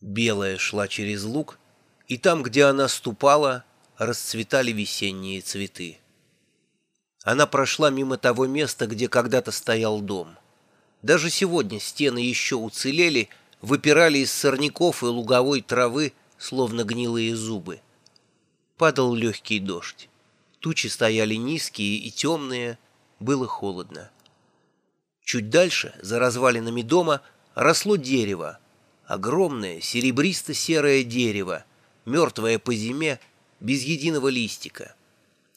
Белая шла через луг, и там, где она ступала, расцветали весенние цветы. Она прошла мимо того места, где когда-то стоял дом. Даже сегодня стены еще уцелели, выпирали из сорняков и луговой травы, словно гнилые зубы. Падал легкий дождь. Тучи стояли низкие и темные, было холодно. Чуть дальше, за развалинами дома, росло дерево, огромное серебристо-серое дерево, мертвое по зиме, без единого листика.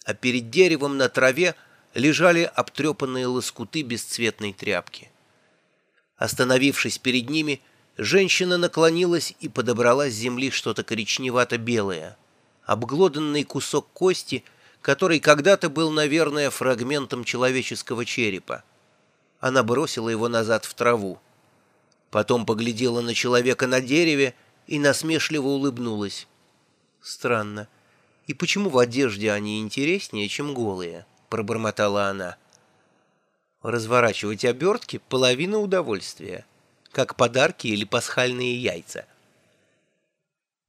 А перед деревом на траве лежали обтрепанные лоскуты бесцветной тряпки. Остановившись перед ними, женщина наклонилась и подобрала с земли что-то коричневато-белое, обглоданный кусок кости, который когда-то был, наверное, фрагментом человеческого черепа. Она бросила его назад в траву. Потом поглядела на человека на дереве и насмешливо улыбнулась. «Странно. И почему в одежде они интереснее, чем голые?» — пробормотала она. «Разворачивать обертки — половина удовольствия, как подарки или пасхальные яйца».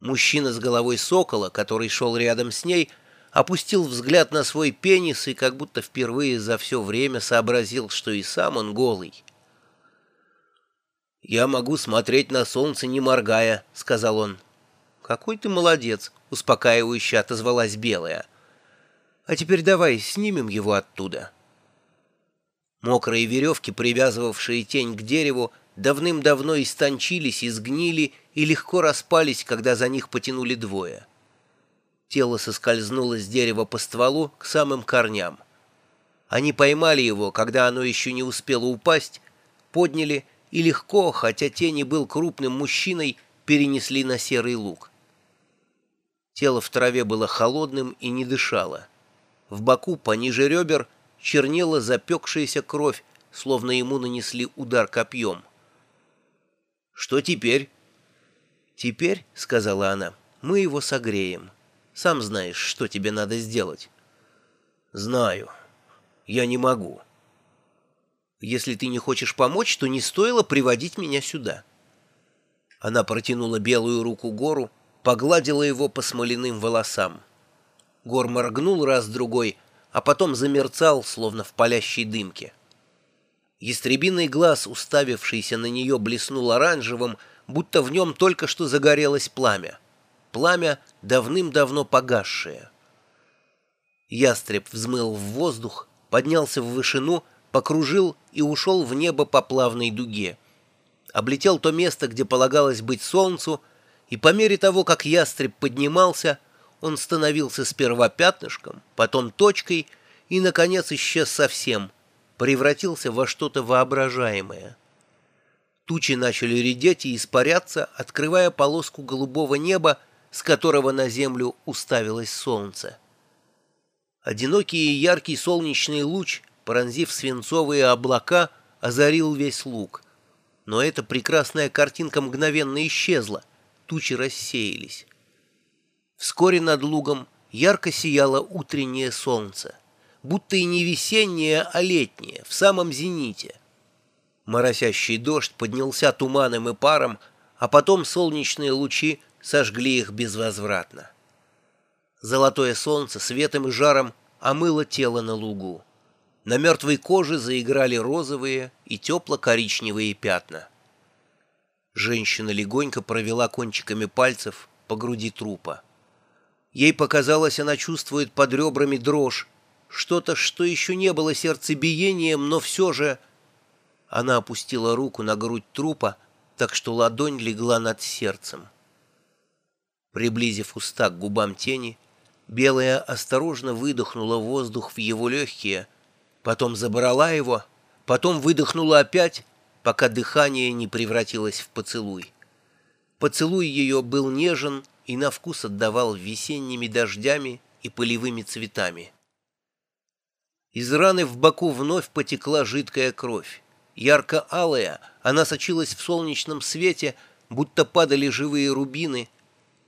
Мужчина с головой сокола, который шел рядом с ней, опустил взгляд на свой пенис и как будто впервые за все время сообразил, что и сам он голый. «Я могу смотреть на солнце, не моргая», — сказал он. «Какой ты молодец», — успокаивающе отозвалась Белая. «А теперь давай снимем его оттуда». Мокрые веревки, привязывавшие тень к дереву, давным-давно истончились и сгнили и легко распались, когда за них потянули двое. Тело соскользнуло с дерева по стволу к самым корням. Они поймали его, когда оно еще не успело упасть, подняли и легко, хотя тень и был крупным мужчиной, перенесли на серый луг. Тело в траве было холодным и не дышало. В боку, пониже ребер, чернела запекшаяся кровь, словно ему нанесли удар копьем. «Что теперь?» «Теперь, — сказала она, — мы его согреем. Сам знаешь, что тебе надо сделать». «Знаю. Я не могу». Если ты не хочешь помочь, то не стоило приводить меня сюда». Она протянула белую руку Гору, погладила его по смоляным волосам. Гор моргнул раз-другой, а потом замерцал, словно в палящей дымке. Ястребиный глаз, уставившийся на нее, блеснул оранжевым, будто в нем только что загорелось пламя. Пламя, давным-давно погасшее. Ястреб взмыл в воздух, поднялся в вышину — покружил и ушел в небо по плавной дуге. Облетел то место, где полагалось быть солнцу, и по мере того, как ястреб поднимался, он становился сперва пятнышком, потом точкой и, наконец, исчез совсем, превратился во что-то воображаемое. Тучи начали редеть и испаряться, открывая полоску голубого неба, с которого на землю уставилось солнце. Одинокий и яркий солнечный луч пронзив свинцовые облака, озарил весь луг. Но эта прекрасная картинка мгновенно исчезла, тучи рассеялись. Вскоре над лугом ярко сияло утреннее солнце, будто и не весеннее, а летнее, в самом зените. Моросящий дождь поднялся туманом и паром, а потом солнечные лучи сожгли их безвозвратно. Золотое солнце светом и жаром омыло тело на лугу. На мертвой коже заиграли розовые и тепло-коричневые пятна. Женщина легонько провела кончиками пальцев по груди трупа. Ей показалось, она чувствует под ребрами дрожь, что-то, что еще не было сердцебиением, но все же... Она опустила руку на грудь трупа, так что ладонь легла над сердцем. Приблизив уста к губам тени, Белая осторожно выдохнула воздух в его легкие — потом забрала его, потом выдохнула опять, пока дыхание не превратилось в поцелуй. Поцелуй ее был нежен и на вкус отдавал весенними дождями и полевыми цветами. Из раны в боку вновь потекла жидкая кровь. Ярко-алая, она сочилась в солнечном свете, будто падали живые рубины,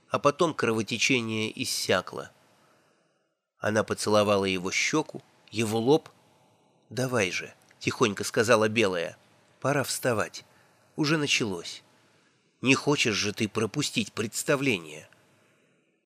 а потом кровотечение иссякло. Она поцеловала его щеку, его лоб, «Давай же», — тихонько сказала Белая. «Пора вставать. Уже началось». Не хочешь же ты пропустить представление?»